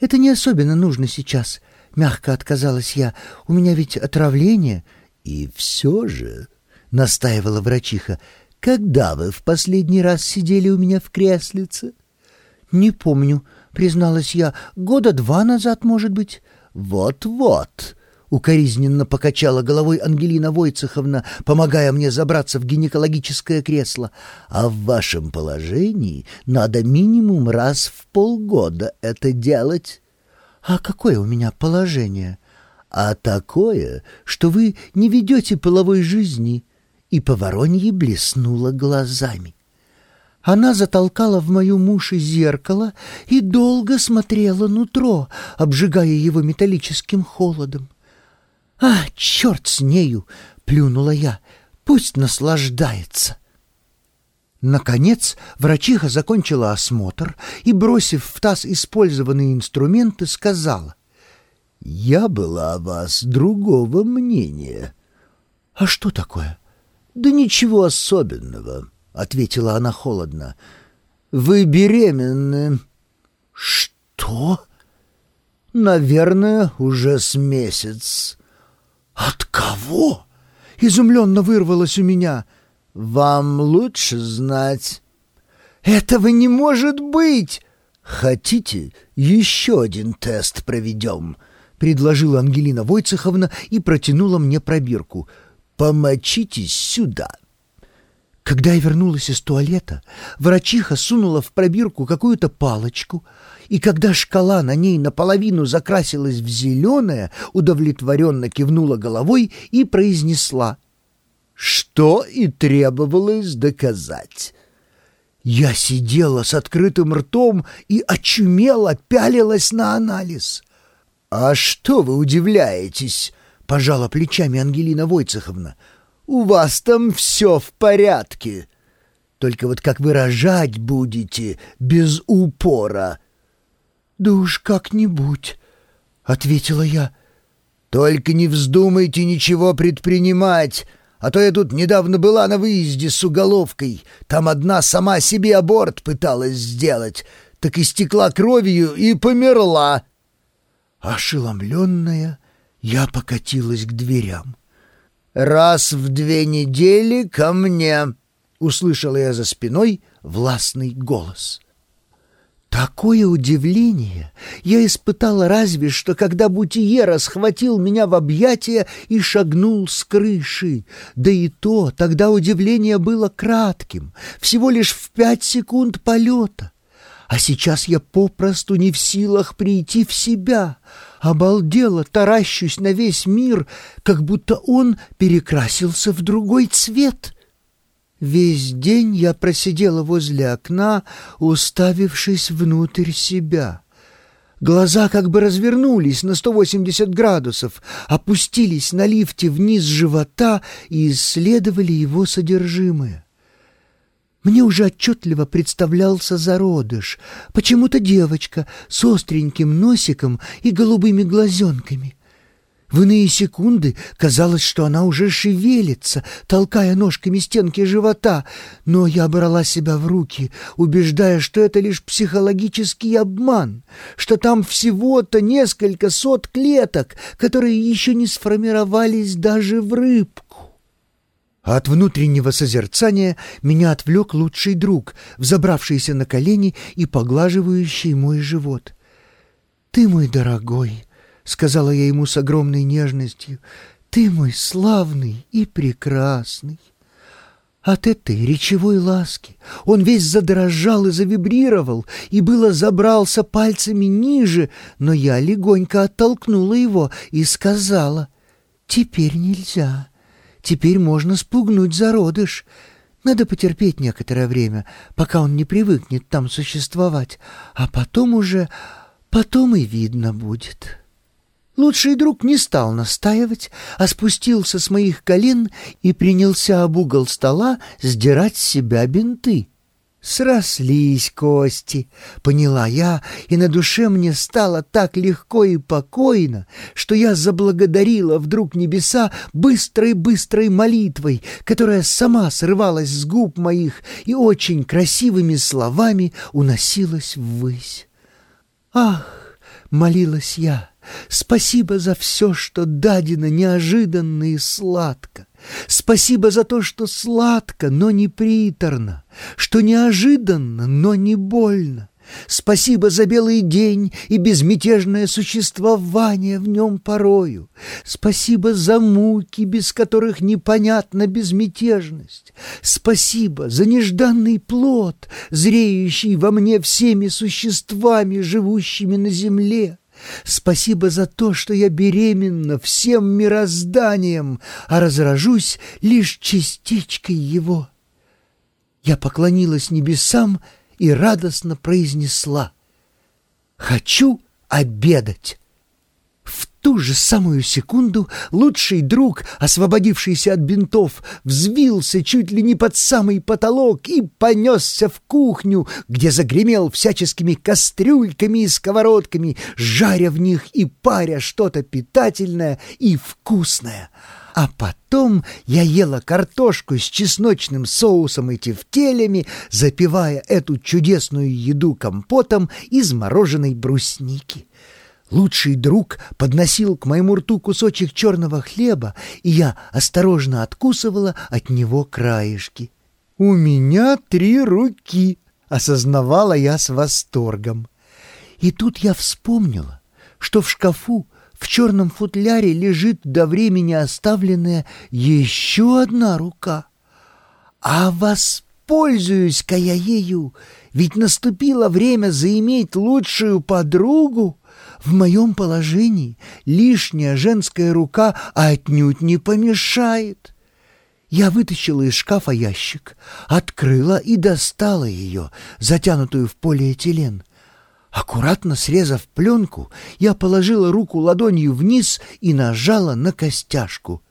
«Это не особенно нужно сейчас», — мягко отказалась я. «У меня ведь отравление». «И все же», — настаивала врачиха, — «когда вы в последний раз сидели у меня в креслице?» «Не помню», — призналась я. «Года два назад, может быть». «Вот-вот», — укоризненно покачала головой Ангелина Войцеховна, помогая мне забраться в гинекологическое кресло. «А в вашем положении надо минимум раз в полгода это делать». «А какое у меня положение?» «А такое, что вы не ведете половой жизни». И поворонье блеснула глазами. Она затолкала в мою муши зеркало и долго смотрела нутро, обжигая его металлическим холодом. «А, черт с нею!» — плюнула я. «Пусть наслаждается!» Наконец врачиха закончила осмотр и, бросив в таз использованные инструменты, сказала. «Я была о вас другого мнения». «А что такое?» «Да ничего особенного», — ответила она холодно. «Вы беременны». «Что?» «Наверное, уже с месяц». «От кого?» — изумленно вырвалось у меня. «Вам лучше знать». «Этого не может быть!» «Хотите, еще один тест проведем?» — предложила Ангелина Войцеховна и протянула мне пробирку. «Помочитесь сюда». Когда я вернулась из туалета, врачиха сунула в пробирку какую-то палочку, и когда шкала на ней наполовину закрасилась в зеленое, удовлетворенно кивнула головой и произнесла «Что и требовалось доказать». Я сидела с открытым ртом и очумело пялилась на анализ. «А что вы удивляетесь?» — пожала плечами Ангелина Войцеховна. У вас там все в порядке. Только вот как вы рожать будете без упора?» «Да уж как-нибудь», — ответила я. «Только не вздумайте ничего предпринимать, а то я тут недавно была на выезде с уголовкой. Там одна сама себе аборт пыталась сделать, так истекла кровью и померла». Ошеломленная, я покатилась к дверям раз в две недели ко мне!» — услышала я за спиной властный голос. Такое удивление я испытала разве что, когда Бутиера схватил меня в объятия и шагнул с крыши. Да и то тогда удивление было кратким, всего лишь в пять секунд полета. А сейчас я попросту не в силах прийти в себя. Обалдело, таращусь на весь мир, как будто он перекрасился в другой цвет. Весь день я просидела возле окна, уставившись внутрь себя. Глаза как бы развернулись на 180 градусов, опустились на лифте вниз живота и исследовали его содержимое. Мне уже отчетливо представлялся зародыш, почему-то девочка с остреньким носиком и голубыми глазенками. В иные секунды казалось, что она уже шевелится, толкая ножками стенки живота, но я брала себя в руки, убеждая, что это лишь психологический обман, что там всего-то несколько сот клеток, которые еще не сформировались даже в рыбку. От внутреннего созерцания меня отвлек лучший друг, взобравшийся на колени и поглаживающий мой живот. «Ты мой дорогой», — сказала я ему с огромной нежностью, — «ты мой славный и прекрасный». От этой речевой ласки он весь задрожал и завибрировал, и было забрался пальцами ниже, но я легонько оттолкнула его и сказала, «Теперь нельзя». Теперь можно спугнуть зародыш. Надо потерпеть некоторое время, пока он не привыкнет там существовать, а потом уже... потом и видно будет». Лучший друг не стал настаивать, а спустился с моих колен и принялся об угол стола сдирать с себя бинты. Срослись кости, поняла я, и на душе мне стало так легко и покойно, что я заблагодарила вдруг небеса быстрой-быстрой молитвой, которая сама срывалась с губ моих и очень красивыми словами уносилась ввысь. Ах, — молилась я. «Спасибо за все, что дадено неожиданно и сладко. Спасибо за то, что сладко, но не приторно, что неожиданно, но не больно. Спасибо за белый день и безмятежное существование в нем порою. Спасибо за муки, без которых непонятна безмятежность. Спасибо за нежданный плод, зреющий во мне всеми существами, живущими на земле. Спасибо за то, что я беременна всем мирозданием, а разражусь лишь частичкой его. Я поклонилась небесам и радостно произнесла «Хочу обедать». Ту же самую секунду лучший друг, освободившийся от бинтов, взвился чуть ли не под самый потолок и понесся в кухню, где загремел всяческими кастрюльками и сковородками, жаря в них и паря что-то питательное и вкусное — а потом я ела картошку с чесночным соусом и тефтелями, запивая эту чудесную еду компотом из мороженой брусники. Лучший друг подносил к моему рту кусочек черного хлеба, и я осторожно откусывала от него краешки. «У меня три руки!» — осознавала я с восторгом. И тут я вспомнила, что в шкафу в черном футляре лежит до времени оставленная еще одна рука. А воспользуюсь-ка я ею, ведь наступило время заиметь лучшую подругу. В моем положении лишняя женская рука отнюдь не помешает. Я вытащила из шкафа ящик, открыла и достала ее, затянутую в полиэтилен. Аккуратно срезав пленку, я положила руку ладонью вниз и нажала на костяшку.